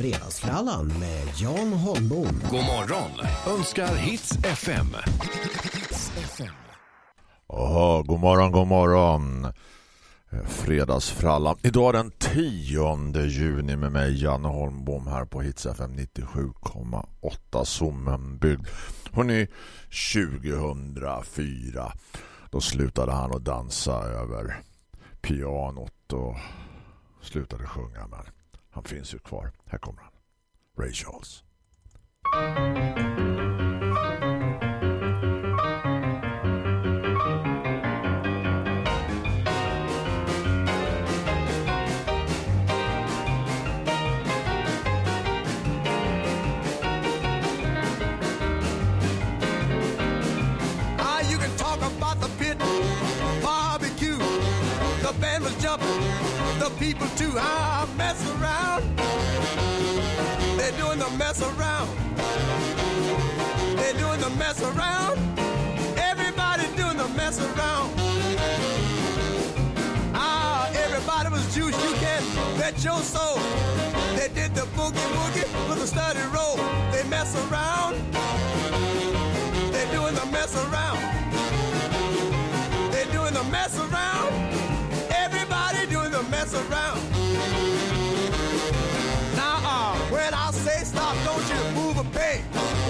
Fredagsfrallan med Jan Holmbom. God morgon önskar Hits FM. Hits FM. Oh, god morgon, god morgon. Fredagsfrallan. Idag den 10 juni med mig Janne Holmbom här på Hits FM 97,8 Sommenbygd. Hörrni, 2004 då slutade han att dansa över pianot och slutade sjunga men han finns ju kvar. Här kommer han. Ray Charles. Ah, the pit barbecue. The band was jumping. The people too. I mess around. They're doing the mess around. Everybody doing the mess around. Ah, everybody was juice. You can bet your soul. They did the boogie woogie with a study roll. They mess around. They're doing the mess around. They're doing the mess around Everybody doing the mess around. When I say stop, don't you move a peg.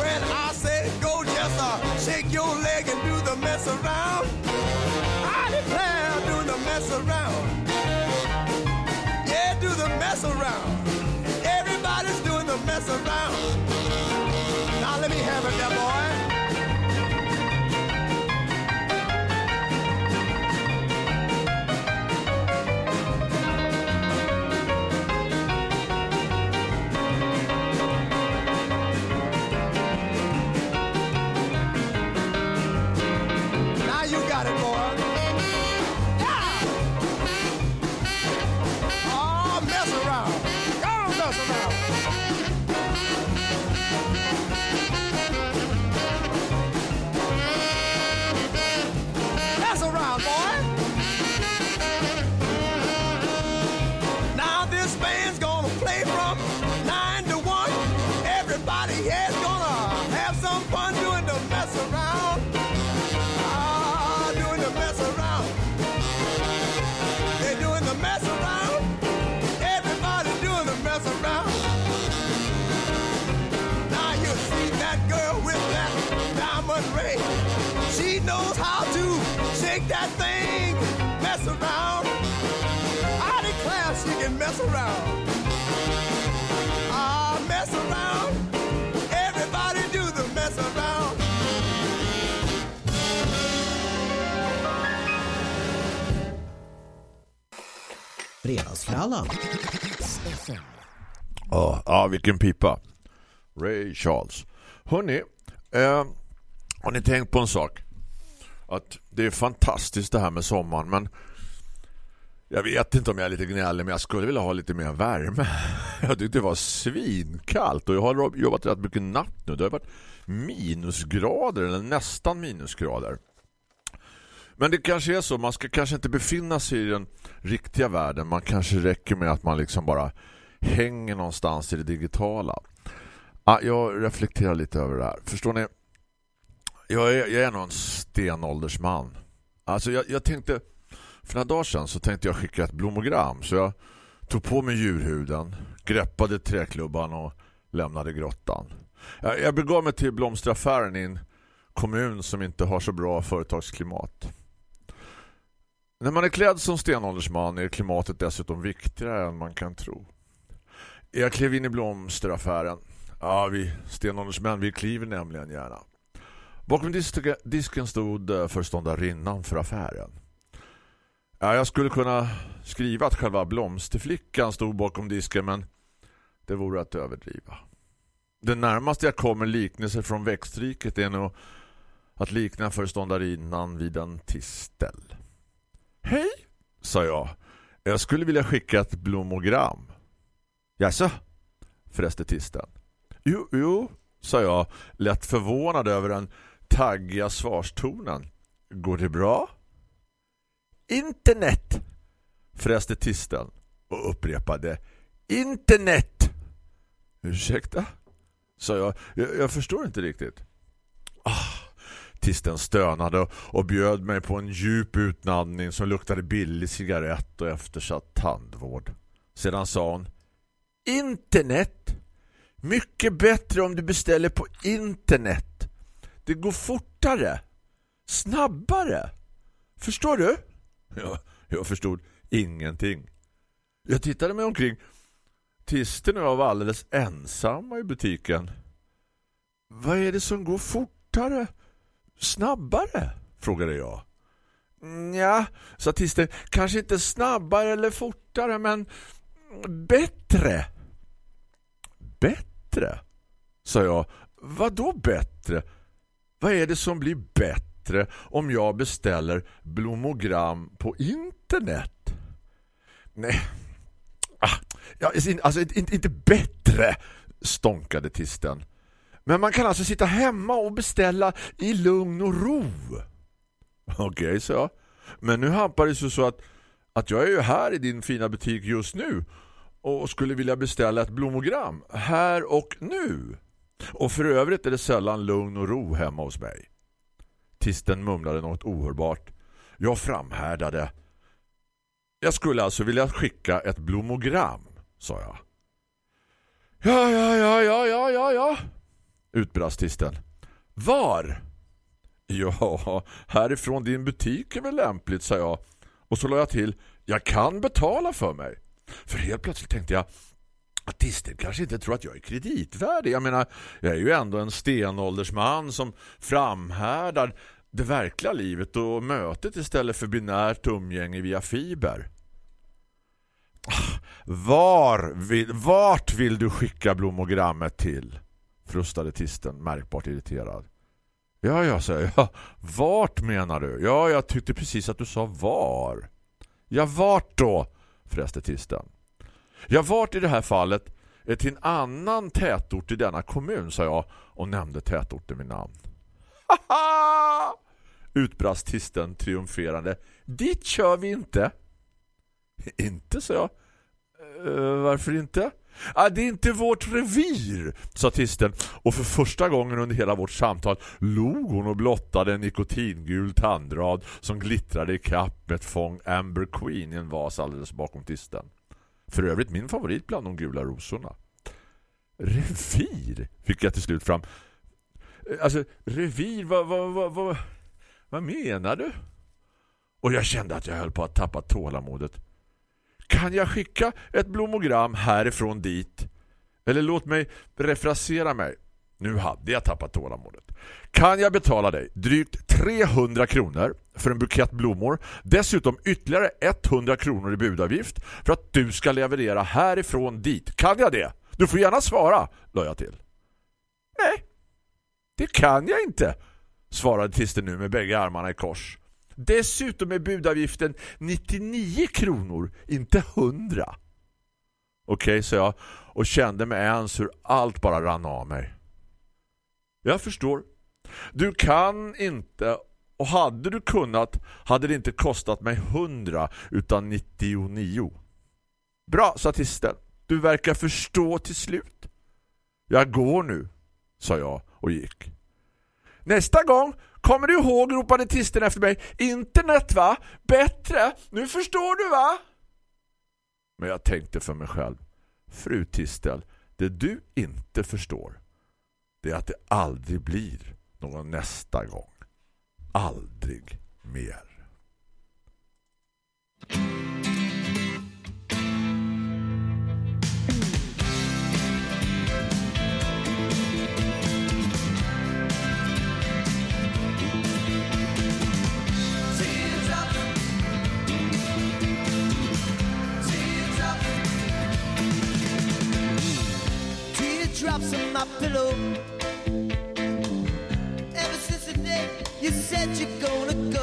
When I say go, just uh, shake your leg and do the mess around. I declare, do the mess around. Yeah, do the mess around. Everybody's doing the mess around. Mess around. I mess around. Everybody do the mess around. Fredagsfrallan. Ja, oh, oh, vilken pipa. Ray Charles. Hörrni, eh, har ni tänkt på en sak? Att det är fantastiskt det här med sommaren, men jag vet inte om jag är lite gnällig men jag skulle vilja ha lite mer värme. Jag tyckte det var svinkallt och jag har jobbat rätt mycket natt nu. Det har varit minusgrader eller nästan minusgrader. Men det kanske är så, man ska kanske inte befinna sig i den riktiga världen. Man kanske räcker med att man liksom bara hänger någonstans i det digitala. Ah, jag reflekterar lite över det här. Förstår ni? Jag är, jag är nog en stenåldersman. Alltså jag, jag tänkte för några dagar sedan så tänkte jag skicka ett blomogram så jag tog på mig djurhuden, greppade träklubban och lämnade grottan. Jag, jag begav mig till blomsteraffären i en kommun som inte har så bra företagsklimat. När man är klädd som stenåldersman är klimatet dessutom viktigare än man kan tro. Jag klev in i blomsteraffären. Ja, vi stenåldersmän, vi kliver nämligen gärna. Bakom disken stod eh, förståndarinnan för affären. Ja, jag skulle kunna skriva att själva blomsterflickan stod bakom disken men det vore att överdriva. Det närmaste jag kommer liknelse från växtriket är nog att likna förståndarinnan vid en tistel. Hej, sa jag. Jag skulle vilja skicka ett blomogram. Jaså? Förresten tisteln. Jo, jo, sa jag, lätt förvånad över den taggiga svarstonen. Går det bra? Internet fräste tisten och upprepade internet Ursäkta? Sa jag. jag. Jag förstår inte riktigt. Ah, Tisten stönade och bjöd mig på en djup utnandning som luktade billig cigarett och eftersatt tandvård. Sedan sa hon Internet! Mycket bättre om du beställer på internet. Det går fortare. Snabbare. Förstår du? Jag, jag förstod ingenting. Jag tittade mig omkring. Tisten och jag var alldeles ensamma i butiken. Vad är det som går fortare? Snabbare? Frågade jag. Ja, sa Tisten. Kanske inte snabbare eller fortare, men bättre. Bättre? Sa jag. Vad då bättre? Vad är det som blir bättre om jag beställer blommogram på internet? Nej. Ah, ja, alltså inte, inte bättre, stånkade Tisten. Men man kan alltså sitta hemma och beställa i lugn och ro. Okej, okay, så jag. Men nu hampar det så att, att jag är ju här i din fina butik just nu och skulle vilja beställa ett blommogram här och nu. Och för övrigt är det sällan lugn och ro hemma hos mig. Tisten mumlade något ohörbart. Jag framhärdade. Jag skulle alltså vilja skicka ett blommogram, sa jag. Ja, ja, ja, ja, ja, ja, ja, utbrast Tisten. Var? Ja, härifrån din butik är väl lämpligt, sa jag. Och så la jag till, jag kan betala för mig. För helt plötsligt tänkte jag, artister kanske inte tror att jag är kreditvärdig. Jag menar, jag är ju ändå en stenåldersman som framhärdar det verkliga livet och mötet istället för binärt umgänge via fiber. Var vill, vart vill du skicka blomogrammet till? Frustade tisten, märkbart irriterad. Ja, jag säger, ja, vart menar du? Ja, jag tyckte precis att du sa var. Ja, vart då? Fräste tisten. Ja, vart i det här fallet eh, till en annan tätort i denna kommun, sa jag och nämnde tätorten med namn. Haha! Utbrast tisten triumferande. Dit kör vi inte. Inte, sa jag. Uh, varför inte? Ah, det är inte vårt revir, sa tisten. Och för första gången under hela vårt samtal log hon och blottade en nikotingul tandrad som glittrade i kapp med ett fång Amber Queen i en vas alldeles bakom tisten. För övrigt min favorit bland de gula rosorna. Revir, fick jag till slut fram. Eh, alltså, revir, vad, vad, vad, vad, vad menar du? Och jag kände att jag höll på att tappa tålamodet. Kan jag skicka ett blommogram härifrån dit? Eller låt mig refrasera mig. Nu hade jag tappat tålamodet. Kan jag betala dig drygt 300 kronor för en bukett blommor, dessutom ytterligare 100 kronor i budavgift för att du ska leverera härifrån dit? Kan jag det? Du får gärna svara, la jag till. Nej, det kan jag inte, svarade Tister nu med bägge armarna i kors. Dessutom är budavgiften 99 kronor, inte 100. Okej, okay, sa jag och kände med ens hur allt bara rann av mig. Jag förstår. Du kan inte och hade du kunnat hade det inte kostat mig 100 utan 99. Bra, sa Tisten. Du verkar förstå till slut. Jag går nu, sa jag och gick. Nästa gång kommer du ihåg, ropade Tisten efter mig. Internet va? Bättre. Nu förstår du va? Men jag tänkte för mig själv. Fru Tistel, det du inte förstår det är att det aldrig blir någon nästa gång. Aldrig mer. Drops on my pillow. Ever since the day you said you're gonna go,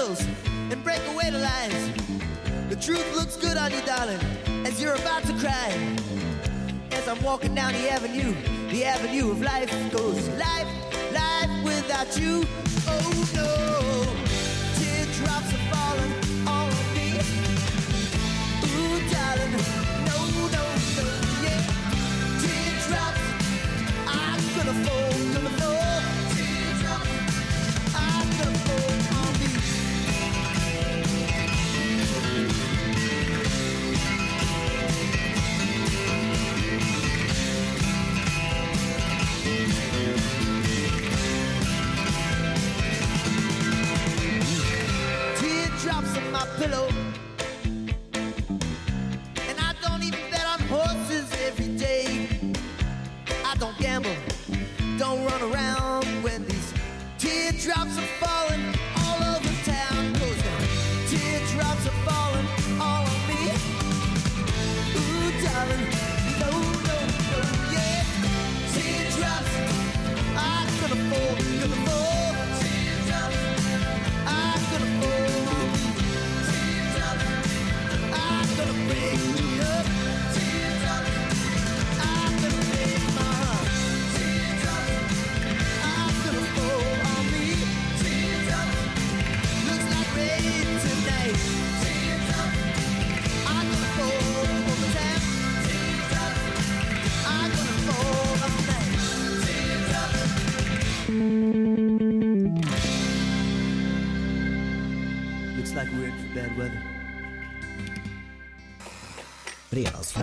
and break away the lies. The truth looks good on you, darling, as you're about to cry. As I'm walking down the avenue, the avenue of life goes life, life without you. Oh no,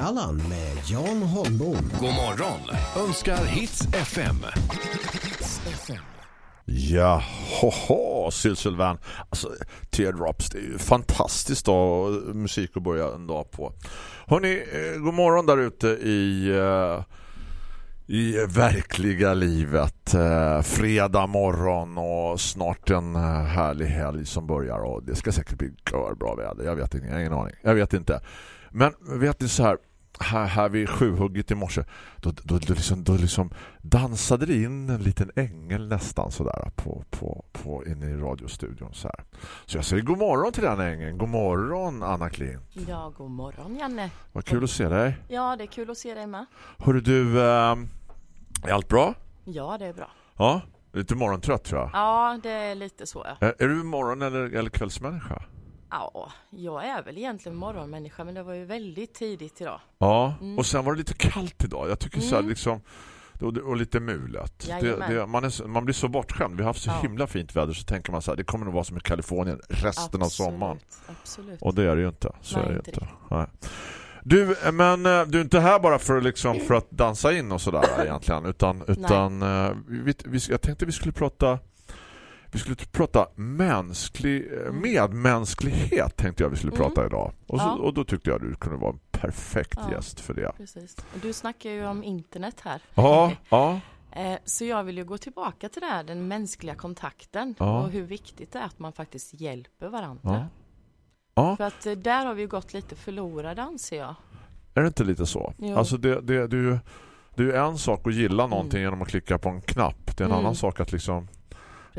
Fredagsfrallan med Jan Holmbom. God morgon önskar Hits FM. Hits FM. Ja, hoho, Sylsylvan. Alltså, Teardrops, det är ju fantastiskt då, musik att börja en dag på. Hörrni, eh, god morgon där ute i, eh, i verkliga livet. Eh, fredag morgon och snart en eh, härlig helg som börjar och det ska säkert bli bra väder. Jag vet inte, jag har ingen aning. Jag vet inte. Men vet ni så här, här, här vid sjuhugget i morse då, då, då, liksom, då liksom dansade det in en liten ängel nästan sådär på, på, på inne i radiostudion så här. Så jag säger god morgon till den ängeln. God morgon Anna Klint. Ja, god morgon Janne. Vad kul att se dig. Ja, det är kul att se dig med. Hörru du, eh, är allt bra? Ja, det är bra. Ja, lite morgontrött tror jag. Ja, det är lite så. Ja, Är, är du morgon- eller, eller kvällsmänniska? Ja jag är väl egentligen morgonmänniska, men det var ju väldigt tidigt idag. Ja, Mm. och sen var det lite kallt idag. Jag tycker så här liksom och, lite mulet. Det, det, man, är, man blir så bortskämd. Vi har haft så Ja. himla fint väder så tänker man så här, det kommer nog vara som i Kalifornien resten av sommaren. Absolut. Och det är det ju inte. Så Nej, är det inte inte. Nej. Du, men eh, du är inte här bara för, liksom, för att dansa in och sådär egentligen. Utan, utan eh, vi, vi, jag tänkte vi skulle prata vi skulle prata mänsklig, eh, medmänsklighet tänkte jag vi skulle Mm. prata idag. Och, så, Ja. och då tyckte jag du kunde vara en perfekt Ja. gäst för det. Precis. Och Du snackar ju om internet här. Ja, ja, Eh, Så jag vill ju gå tillbaka till det här, den mänskliga kontakten Ja. och hur viktigt det är att man faktiskt hjälper varandra. ja. För att eh, där har vi ju gått lite förlorade anser jag. är det inte lite så? Jo. Alltså det, det, det, är ju, det är en sak att gilla någonting genom att klicka på en knapp. Det är en Mm. annan sak att liksom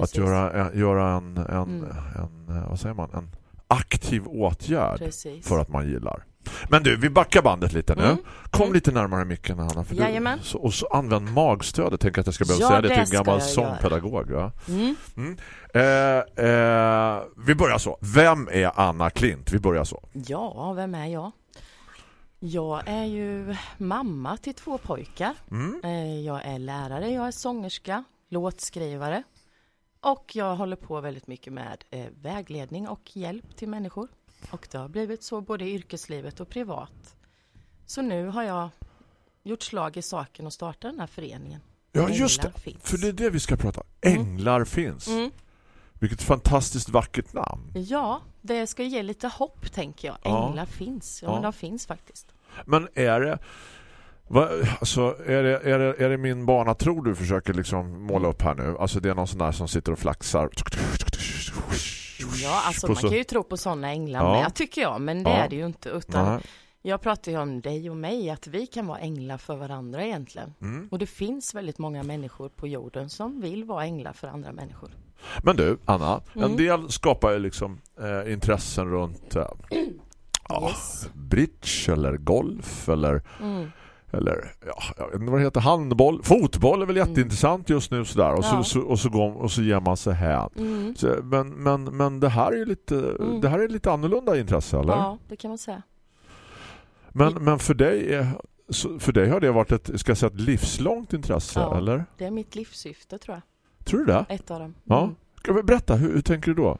Precis. Att göra, en- göra en, en, Mm. en, eh, vad säger man, en aktiv åtgärd Precis. för att man gillar. Men du, vi backar bandet lite nu. Mm. Kom Mm. lite närmare micken Anna. För du, så, och så använd magstödet. Tänk att jag ska behöva Ja, säga det till en gammal jag sångpedagog. Va? Mm. Eh, eh, vi börjar så. Vem är Anna Klint? Vi börjar så. Ja, vem är jag? Jag är ju mamma till två pojkar. Mm. Eh, Jag är lärare, jag är sångerska, låtskrivare och jag håller på väldigt mycket med eh, vägledning och hjälp till människor. Och det har blivit så både i yrkeslivet och privat. Så nu har jag gjort slag i saken och startat den här föreningen. Ja, just det. Änglar finns. För det är det vi ska prata om. Mm. Änglar finns. Mm. Vilket fantastiskt vackert namn. Ja, det ska ge lite hopp tänker jag. Ja. Änglar finns. Ja, Ja. men de finns faktiskt. Men är det va, alltså, är, det, är, det, är det min barnatro du försöker liksom måla upp här nu? Alltså det är någon sån där som sitter och flaxar. Ja, alltså man kan ju tro på sådana änglar Ja. med, tycker jag, men det Ja. är det ju inte. Utan Nej. Jag pratar ju om dig och mig, att vi kan vara änglar för varandra egentligen. Mm. Och det finns väldigt många människor på jorden som vill vara änglar för andra människor. Men du, Anna, en Mm. del skapar ju liksom eh, intressen runt eh, Yes. bridge eller golf eller, Mm. Eller ja, jag vet inte vad det heter, handboll. Fotboll är väl jätteintressant just nu sådär. Och, Mm. Ja. så, så, och, så går, och så ger man sig här. Mm. Så, men, men, men det här är ju lite, Mm. det här är lite annorlunda intresse, eller? Ja, det kan man säga. Men, men för dig är, för dig har det varit ett, ska jag säga, ett livslångt intresse, Ja. eller? Det är mitt livssyfte tror jag. Tror du det? Ett av dem. Ja. Mm. Berätta, hur, hur tänker du då?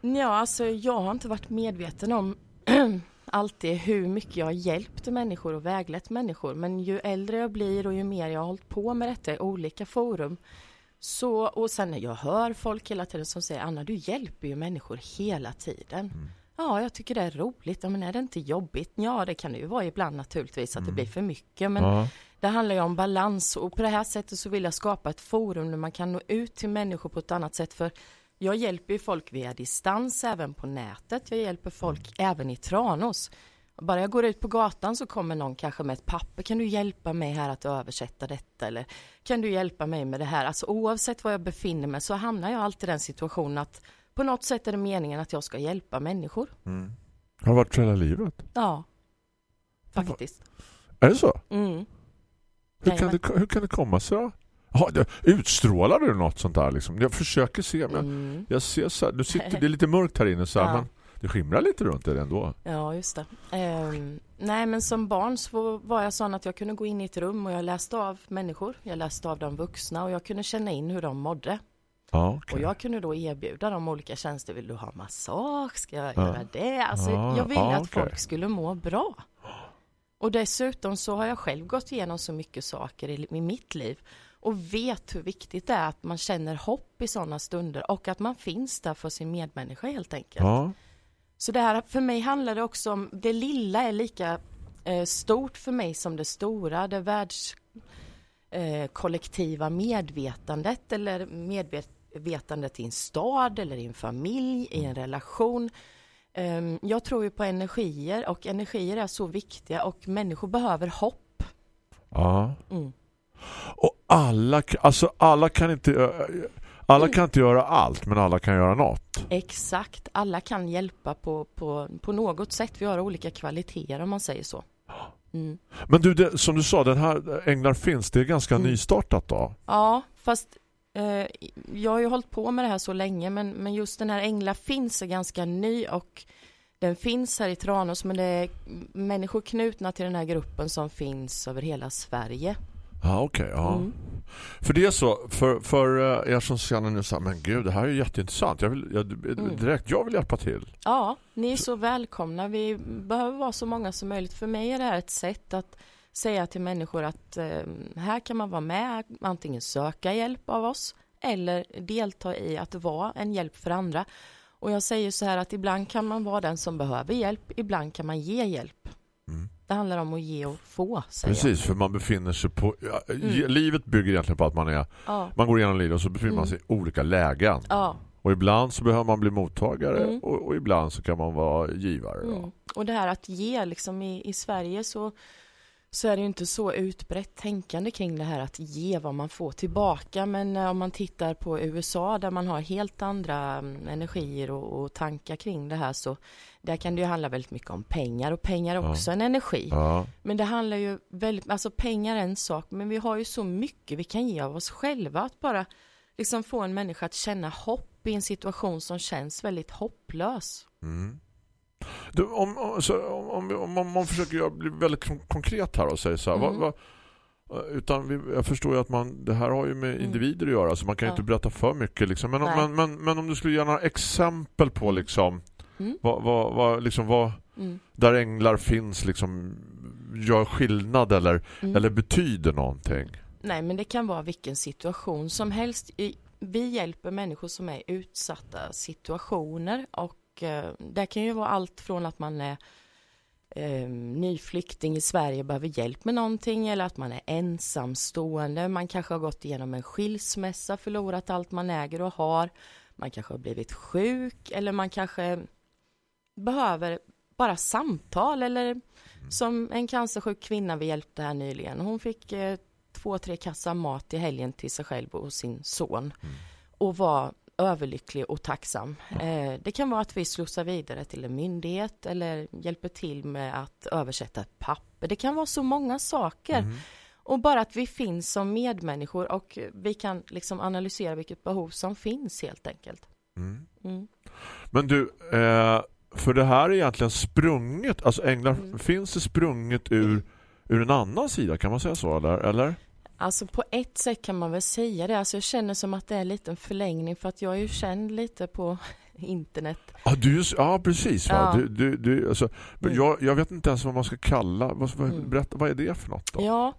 Ja, alltså jag har inte varit medveten om alltid hur mycket jag har hjälpt människor och väglett människor. Men ju äldre jag blir och ju mer jag har hållit på med detta i olika forum. Så, och sen när jag hör folk hela tiden som säger Anna, du hjälper ju människor hela tiden. Ja, jag tycker det är roligt. Ja, men är det inte jobbigt? Ja, det kan det ju vara ibland naturligtvis att det blir för mycket. Men Ja. det handlar ju om balans och på det här sättet så vill jag skapa ett forum där man kan nå ut till människor på ett annat sätt. För jag hjälper ju folk via distans även på nätet. Jag hjälper folk även i Tranås. Bara jag går ut på gatan så kommer någon kanske med ett papper. Kan du hjälpa mig här att översätta detta? Eller kan du hjälpa mig med det här? Alltså oavsett var jag befinner mig så hamnar jag alltid i den situationen att på något sätt är det meningen att jag ska hjälpa människor. Har det varit hela livet? Ja, faktiskt. Är det så? Mm. Hur kan, Jajamän. det, hur kan det komma sig det- utstrålar du något sånt där liksom? Jag försöker se, men Mm. jag ser så här, du sitter, det är lite mörkt här inne så här, Ja. men det skimrar lite runt det ändå. Ja, just det. Ehm, nej, men som barn så var jag sån att jag kunde gå in i ett rum och jag läste av människor. Jag läste av de vuxna och jag kunde känna in hur de mådde. Ja, okej. Och jag kunde då erbjuda dem olika tjänster. Vill du ha massage? Ska jag Ja. göra det? Alltså, Ja, jag ville ja, att okej. folk skulle må bra. Och dessutom så har jag själv gått igenom så mycket saker i, i mitt liv och vet hur viktigt det är att man känner hopp i sådana stunder och att man finns där för sin medmänniska helt enkelt. Ja, Så det här, för mig handlar det också om, det lilla är lika eh, stort för mig som det stora, det världskollektiva eh, medvetandet eller medvetandet i en stad eller i en familj, i en relation. Ehm, jag tror ju på energier och energier är så viktiga och människor behöver hopp. ja. Mm. Och alla, alltså alla kan inte alla kan inte göra allt, men alla kan göra något. Exakt, alla kan hjälpa på, på, på något sätt. Vi har olika kvaliteter om man säger så. Mm. Men du, det, som du sa, den här Änglar finns, det är ganska Mm. nystartat då. Ja, fast eh, jag har ju hållit på med det här så länge men, men just den här Ängla finns är ganska ny och den finns här i Tranås men det är människor knutna till den här gruppen som finns över hela Sverige. Ja, okej. ja. Mm. För det är så, för, för eh, er som känner nu så här, men gud, det här är ju jätteintressant. Jag vill, jag, Mm. direkt, jag vill hjälpa till. Ja, ni är så välkomna. Vi behöver vara så många som möjligt. För mig är det här ett sätt att säga till människor att eh, här kan man vara med, antingen söka hjälp av oss eller delta i att vara en hjälp för andra. Och jag säger så här att ibland kan man vara den som behöver hjälp, ibland kan man ge hjälp. Mm. Det handlar om att ge och få, Precis, för man befinner sig på... Ja, Mm. Livet bygger egentligen på att man är... jag. Ja, Man går igenom livet och så befinner man Mm. sig i olika lägen. ja. Och ibland så behöver man bli mottagare Mm. och, och ibland så kan man vara givare. Mm. Och det här att ge, liksom i, i Sverige så, så är det ju inte så utbrett tänkande kring det här att ge vad man får tillbaka. Men eh, om man tittar på USA där man har helt andra mm, energier och, och tankar kring det här så där kan det ju handla väldigt mycket om pengar och pengar är Ja. också en energi. Ja. Men det handlar ju väldigt, alltså pengar är en sak, men vi har ju så mycket vi kan ge av oss själva att bara liksom få en människa att känna hopp i en situation som känns väldigt hopplös. Mm. Du, om, om, så, om, om, om, man försöker bli väldigt kon- konkret här och säga så här, Mm. vad, vad, utan vi, jag förstår ju att man, det här har ju med Mm. individer att göra så man kan ju Ja. inte berätta för mycket liksom. men, Nej. men, men, men om du skulle ge några exempel på liksom, Mm. vad, vad, vad, liksom vad, Mm. där änglar finns liksom gör skillnad eller, Mm. eller betyder någonting. Nej, men det kan vara vilken situation som helst. Vi hjälper människor som är i utsatta situationer och eh, det kan ju vara allt från att man är eh, ny flykting i Sverige och behöver hjälp med någonting eller att man är ensamstående. Man kanske har gått igenom en skilsmässa, förlorat allt man äger och har. Man kanske har blivit sjuk eller man kanske behöver bara samtal eller som en cancersjuk kvinna vi hjälpte här nyligen. Hon fick eh, två, tre kassar mat i helgen till sig själv och sin son och var överlycklig och tacksam. Eh, det kan vara att vi slussar vidare till en myndighet eller hjälper till med att översätta ett papper. Det kan vara så många saker. Och bara att vi finns som medmänniskor och vi kan liksom analysera vilket behov som finns helt enkelt. Mm. Men du, eh, för det här är egentligen sprunget, alltså änglar, Mm. finns det sprunget ur, ur en annan sida, kan man säga så? Eller? eller? Alltså på ett sätt kan man väl säga det. Alltså jag känner som att det är en liten förlängning för att jag är ju känd lite på internet. Ja, du, ja precis. Va? Ja. Du, du, du, alltså, Mm. jag, jag vet inte ens vad man ska kalla, vad, vad, Mm. berätta, vad är det för något då? Ja,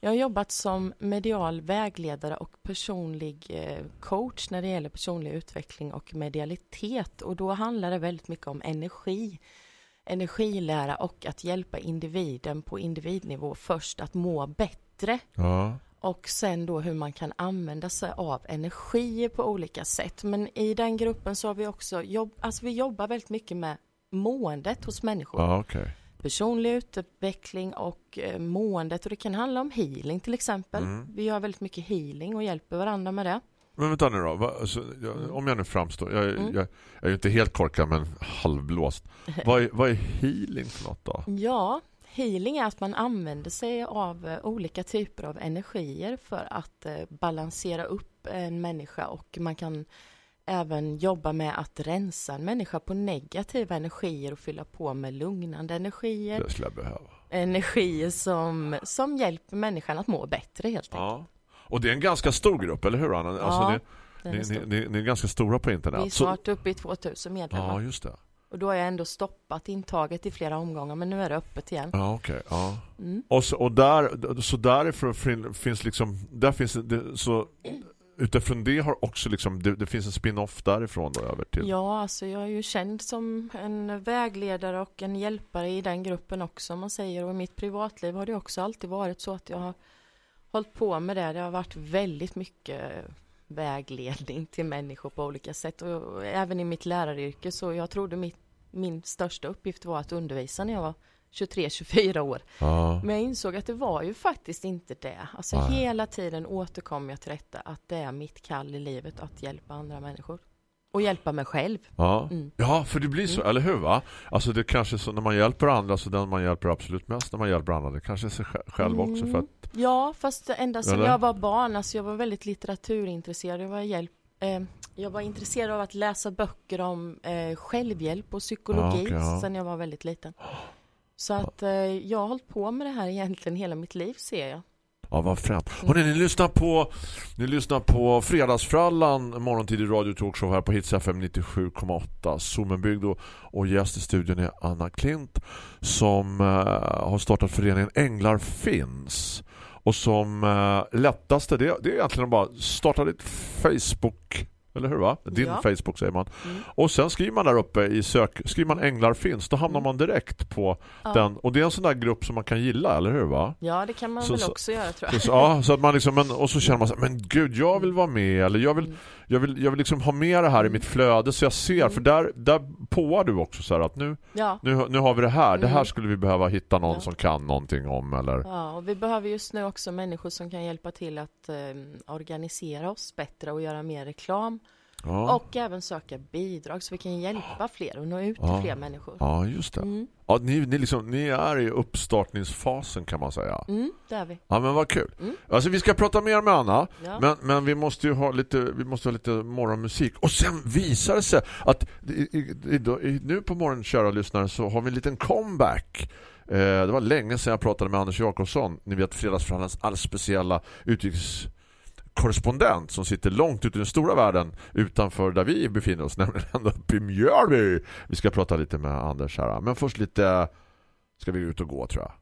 jag har jobbat som medial vägledare och personlig eh, coach när det gäller personlig utveckling och medialitet och då handlar det väldigt mycket om energi, energilära och att hjälpa individen på individnivå först att må bättre Ja. och sen då hur man kan använda sig av energi på olika sätt. Men i den gruppen så har vi också jobb, alltså vi jobbar väldigt mycket med måendet hos människor Ja, okej. personlig utveckling och eh, måendet och det kan handla om healing till exempel. Mm. Vi gör väldigt mycket healing och hjälper varandra med det. Men vänta nu då, alltså, jag, om jag nu framstår, jag, Mm. jag, jag är ju inte helt korkad men halvblåst. vad, är, vad är healing för något då? Ja, healing är att man använder sig av eh, olika typer av energier för att eh, balansera upp en människa och man kan även jobba med att rensa en människa på negativa energier och fylla på med lugnande energier. Det skulle jag behöva. Energier som, som hjälper människan att må bättre helt enkelt. Ja. Och det är en ganska stor grupp, eller hur Anna? Alltså, Ja, ni, ni, ni, ni, är ganska stora på internet. Vi är snart uppe i 2000 medlemmar. Ja, just det. Och då har jag ändå stoppat intaget i flera omgångar men nu är det öppet igen. Ja, okej. Ja. Mm. Och, så, och där, så därifrån fin- finns liksom, där finns det, så utifrån det har också liksom, det, det finns en spin-off därifrån då över till. Ja, alltså jag är ju känd som en vägledare och en hjälpare i den gruppen också om man säger. Och i mitt privatliv har det också alltid varit så att jag har hållit på med det. Det har varit väldigt mycket vägledning till människor på olika sätt. Och, även i mitt läraryrke så jag trodde mitt, min största uppgift var att undervisa när jag var 23-24 år. Ja. Men jag insåg att det var ju faktiskt inte det. Alltså Nej. hela tiden återkom jag till detta att det är mitt kall i livet att hjälpa andra människor. Och hjälpa mig själv. Ja. Mm. ja, för det blir så, eller hur va? Alltså det kanske så när man hjälper andra så den man hjälper absolut mest när man hjälper andra, det kanske är sig sj- själv också för att, Ja, fast ända sedan jag var barn, alltså jag var väldigt litteraturintresserad. Jag var, hjälp, eh, jag var intresserad av att läsa böcker om eh, självhjälp och psykologi Ja, okej, ja. sedan jag var väldigt liten. Så att eh, jag har hållit på med det här egentligen hela mitt liv ser jag ja vad främt. Hörrni, ni lyssnar på ni lyssnar på Fredagsfrallan morgontidig radio talkshow här på Hits FM 97,8 Zoomenbygd och, och gäst i studion är Anna Klint som eh, har startat föreningen Änglar finns och som eh, lättaste det, det är egentligen att bara starta ditt Facebook eller hur va? Din Ja. Facebook säger man. Mm. Och sen skriver man där uppe i sök, skriver man Änglar finns, då hamnar man direkt på Mm. Ja. den. Och det är en sån där grupp som man kan gilla, eller hur va? Ja, det kan man Så- väl så- också göra tror jag. så, ja, så att man liksom, men, och så känner man så här, men gud, jag vill vara med eller jag vill, Mm. jag vill, jag vill liksom ha med det här i mitt flöde så jag ser, för där, där påar du också så här att nu, Ja. nu, nu har vi det här, det här Mm. skulle vi behöva hitta någon som kan någonting om eller, Ja, och vi behöver just nu också människor som kan hjälpa till att eh, organisera oss bättre och göra mer reklam. Ja, Och även söka bidrag så vi kan hjälpa fler och nå ut till Ja. fler människor. ja just det. Mm, Ja, ni, ni, liksom, ni är i uppstartningsfasen kan man säga. mm, det är vi. Ja men vad kul. Mm. Alltså vi ska prata mer med Anna. Ja. Men, men vi måste ju ha lite vi måste ha lite morgonmusik. Och sen visar det sig att i, i, i, nu på morgonen kära lyssnare så har vi en liten comeback. Eh, det var länge sedan jag pratade med Anders Jakobsson. Ni vet fredagsförhandlans alldeles speciella korrespondent som sitter långt ute i den stora världen utanför där vi befinner oss, nämligen ända uppe i Mjölby. Vi ska prata lite med Anders här. Men först lite ska vi ut och gå tror jag.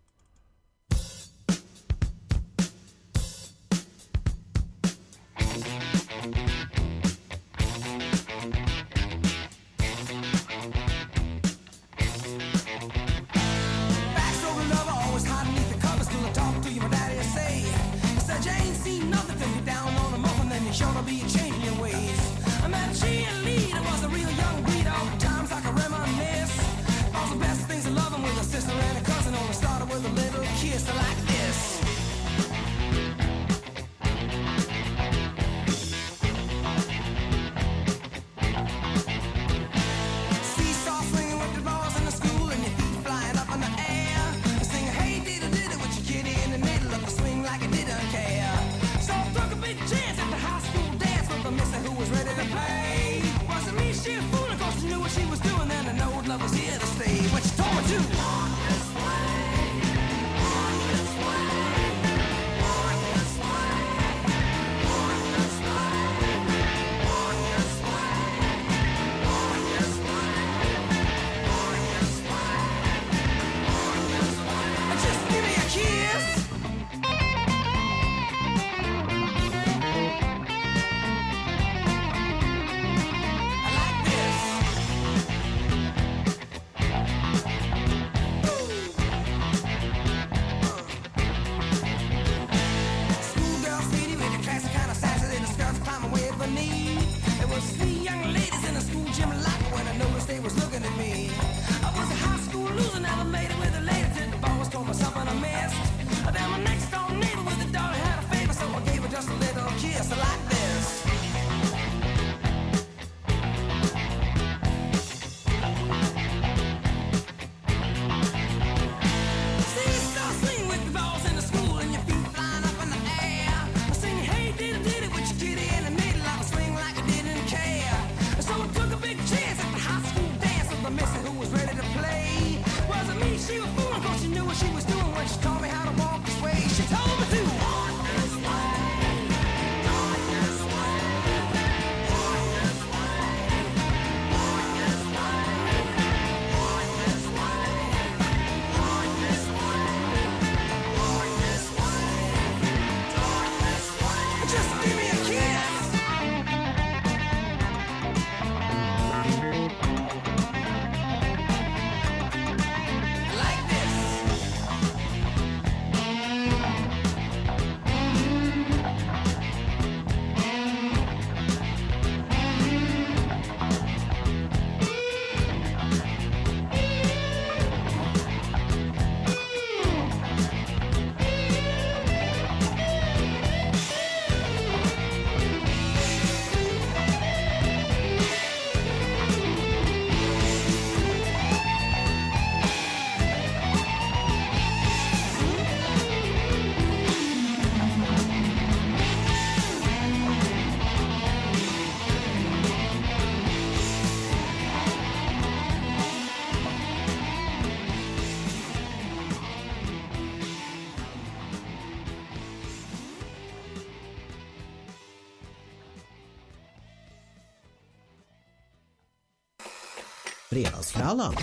Fredagsfrallan.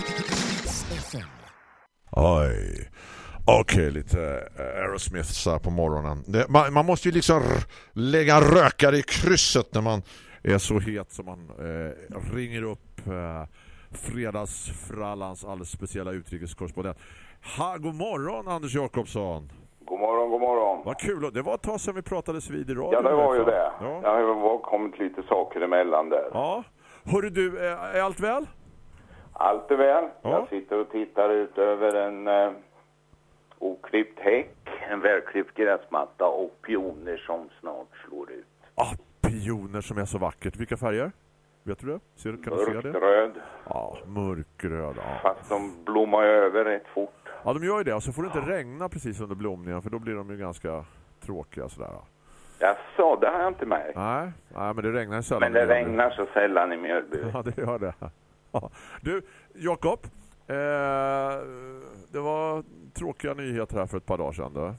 Oj. Okej, lite uh, Aerosmith så här på morgonen. Det, man, man måste ju liksom lägga rökare i krysset när man är så het som man eh, ringer upp eh, fredagsfrallans alldeles speciella utrikeskorrespondent. Ha, god morgon Anders Jakobsson. God morgon, god morgon. Vad kul. Det var ett tag sedan vi pratades vid i radio. Ja, det var ju det. Ja. Det har kommit lite saker emellan där. ja. Hörru du, är, är allt väl? Allt är väl. Ja. Jag sitter och tittar ut över en eh, oklippt häck, en välklippt gräsmatta och pioner som snart slår ut. Ah, pioner som är så vackert. Vilka färger? Vet du det? Ser, kan du se det? Mörkröd, Ja, mörkröd. Ja. fast de blommar över rätt fort. ja, de gör ju det. Och så får det inte regna precis under blomningen för då blir de ju ganska tråkiga sådär. Jag sa, det har jag inte märkt. Nej, nej men det regnar sällan. Men det regnar så sällan i Mjölby. Ja, det gör det. Du, Jakob. Eh, det var tråkiga nyheter här för ett par dagar sedan. Då.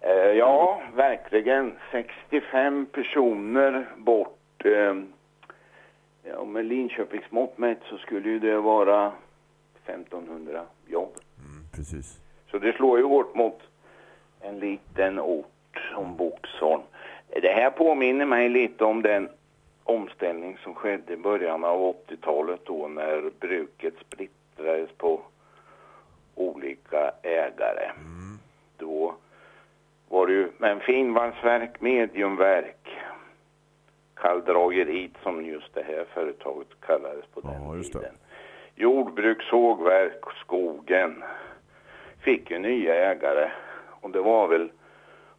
Eh, ja, verkligen. 65 personer bort. Eh, ja, med Linköpings mått mätt så skulle ju det vara 1500 jobb. Mm, precis. Så det slår ju hårt mot en liten ort som Boxholm. Det här påminner mig lite om den omställning som skedde i början av 80-talet då när bruket splittrades på olika ägare. Då var det ju men finvalsverk, mediumverk, kalldrageriet som just det här företaget kallades på den Ja, tiden. Jordbruk, sågverk, skogen fick ju nya ägare och det var väl,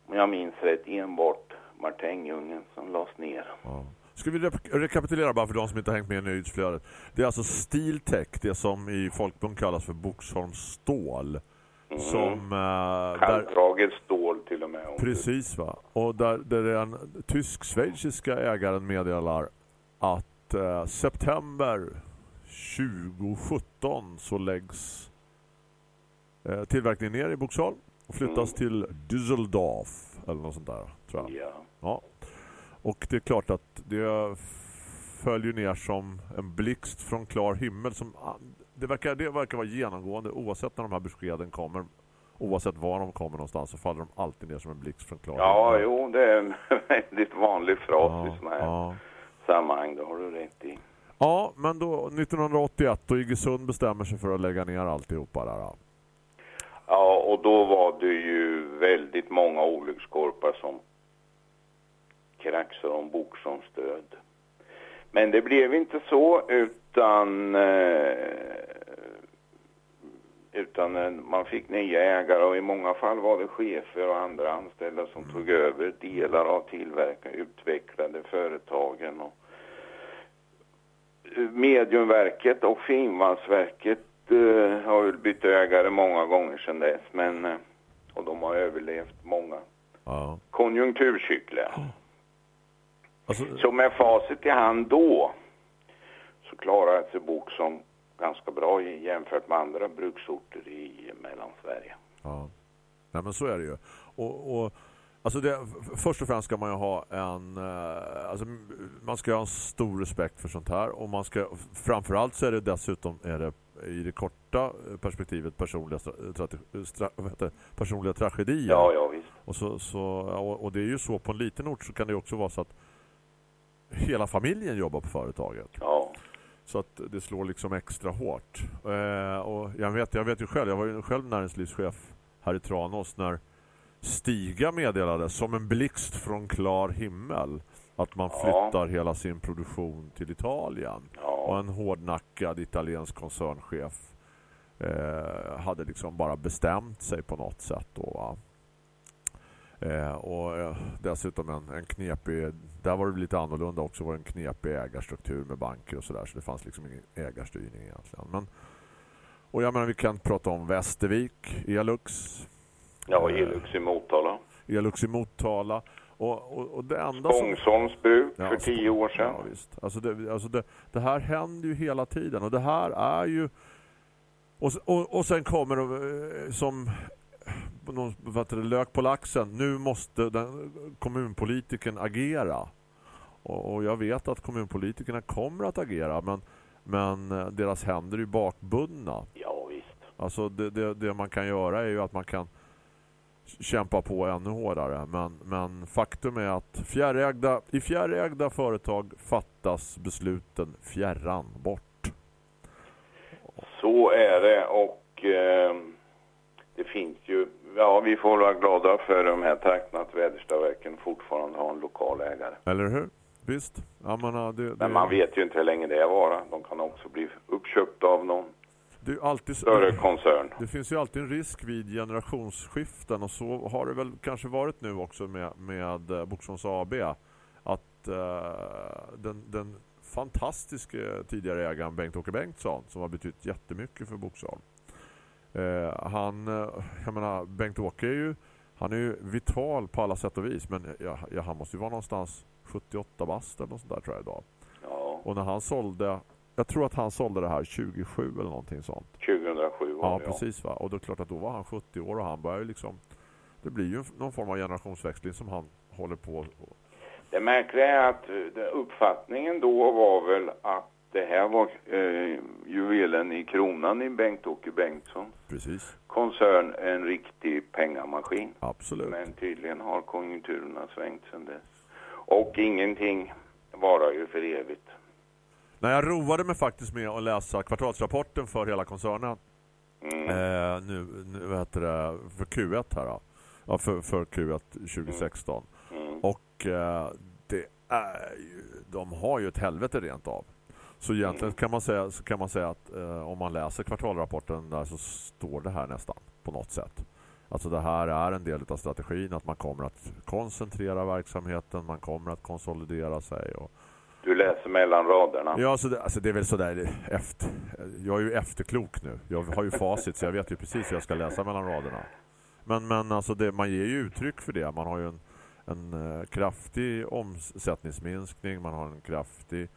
om jag minns rätt, enbart Martinjungen som lades ner. Ja. Ska vi rekapitulera bara för de som inte har hängt med i nyhetsflödet. Det är alltså Stiltech, det som i folkmun kallas för Boxholms stål. Som eh, där, Kalldraget stål till och med. Precis va. Och där, där den tysk-schweiziska ägaren meddelar att eh, september 2017 så läggs eh, tillverkningen ner i Boxholm och flyttas till Düsseldorf eller något sånt där tror jag. Ja. Ja. Och det är klart att det följer ner som en blixt från klar himmel som det verkar, det verkar vara genomgående oavsett när de här beskeden kommer oavsett var de kommer någonstans så faller de alltid ner som en blixt från klar Ja, himmel. jo, det är en väldigt vanlig fras Ja, i sådana här ja. sammanhang. Det har du rätt i. ja, men då 1981 då Iggesund bestämmer sig för att lägga ner alltihopa där. ja. Ja, och då var det ju väldigt många olyckskorpar som kraxade om död. Men det blev inte så, utan, eh, utan eh, man fick nya ägare och i många fall var det chefer och andra anställda som tog över delar av tillverkningen, utvecklade företagen och Mediumverket och Finvalsverket eh, har väl bytt ägare många gånger sedan dess, men eh, och de har överlevt många Ja. konjunkturcykler. Alltså, Så med facit i hand då så klarade sig Boxholm ganska bra jämfört med andra bruksorter i Mellansverige. Ja. Nej, men så är det ju. Och, och alltså det, först och främst ska man ju ha en eh, alltså man ska ha en stor respekt för sånt här och man ska framförallt så är det dessutom är det i det korta perspektivet personliga stra, vad heter personliga tragedier. Ja, ja visst. Och så, så och, och det är ju så på en liten ort så kan det också vara så att hela familjen jobbar på företaget. Ja, Så att det slår liksom extra hårt. Eh, och jag vet, jag vet ju själv, jag var ju själv näringslivschef här i Tranås när Stiga meddelade som en blixt från klar himmel att man Ja. flyttar hela sin produktion till Italien. Och ja, en hårdnackad italiensk koncernchef eh, hade liksom bara bestämt sig på något sätt då va? Eh, och eh, dessutom en, en knepig där var det lite annorlunda också var det en knepig ägarstruktur med banker och sådär så det fanns liksom ingen ägarstyrning egentligen men och jag menar vi kan prata om Västervik Elux ja Elux i Motala. Elux i Motala och, och, och det enda som Spångsholms bruk Ja, för tio år sedan. Ja, visst. Alltså det, alltså det, det här händer ju hela tiden och det här är ju och, och, och sen kommer de eh, som någon, vad det, lök på laxen. Nu måste den, kommunpolitiken agera. Och, och jag vet att kommunpolitikerna kommer att agera men, men eh, deras händer är ju bakbundna. Ja, visst. Alltså det, det, det man kan göra är ju att man kan kämpa på ännu hårdare. Men, men faktum är att fjärrägda, i fjärrägda företag fattas besluten fjärran bort. Så är det och eh, det finns ju, ja vi får vara glada för de här trakterna att Väderstadverken fortfarande har en lokal ägare. Eller hur? Visst? Ja, ja, det, det, Men man vet ju inte hur länge det är vara. De kan också bli uppköpta av någon det, alltid, större koncern. det finns ju alltid en risk vid generationsskiften och så har det väl kanske varit nu också med, med eh, Boxholms AB att eh, den, den fantastiska tidigare ägaren Bengt-Åke Bengtsson som har betytt jättemycket för Boxholm. Eh, han, eh, jag menar, Bengt-Åke är ju han är ju vital på alla sätt och vis men ja, ja, han måste ju vara någonstans 78 bast eller något sånt där tror jag idag. Ja, Och när han sålde, jag tror att han sålde det här 27 eller någonting sånt. 2007 var Ja, det precis va. Och då är det klart att då var han 70 år och han börjar ju liksom det blir ju någon form av generationsväxling som han håller på Det märkliga är att eh, uppfattningen då var väl att det här var eh, juvelen i kronan i Bengt-Åke Bengtsson precis. koncern en riktig pengamaskin. Absolut. Men tydligen har konjunkturerna svängt sedan dess. Och ingenting varar ju för evigt. Nej, jag roade mig faktiskt med att läsa kvartalsrapporten för hela koncernen. Mm. Eh, nu, nu heter det för Q1 här då. Ja, för, för Q1 2016. Mm. Och eh, det är ju, de har ju ett helvete rent av. Så egentligen kan man säga, så kan man säga att eh, om man läser kvartalrapporten där så står det här nästan på något sätt. Alltså det här är en del av strategin att man kommer att koncentrera verksamheten, man kommer att konsolidera sig. Och, Du läser mellan raderna. ja, alltså det, alltså det är väl sådär efter, jag är ju efterklok nu. Jag har ju facit så jag vet ju precis hur jag ska läsa mellan raderna. Men, men alltså det, man ger ju uttryck för det. Man har ju en, en eh, kraftig omsättningsminskning, man har en kraftig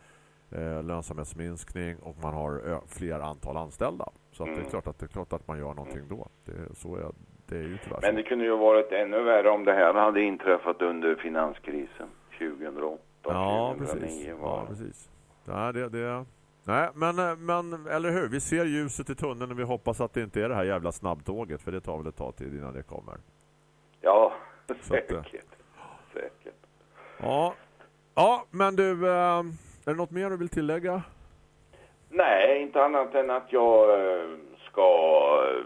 eh, lönsamhetsminskning och man har fler antal anställda. Så att det är Mm. klart att det är klart att man gör någonting då. Det, så är, det är ju tyvärr Men det kunde ju varit ännu värre om det här hade inträffat under finanskrisen 2008, Ja, 2009. precis. var Ja, det. precis. Nej, det, det, nej men, eh, men eller hur? Vi ser ljuset i tunneln och vi hoppas att det inte är det här jävla snabbtåget för det tar väl ett tag till innan det kommer. Ja, att, eh, säkert. Säkert. Ja, ja men du, eh, är det något mer du vill tillägga? Nej, inte annat än att jag eh, ska eh,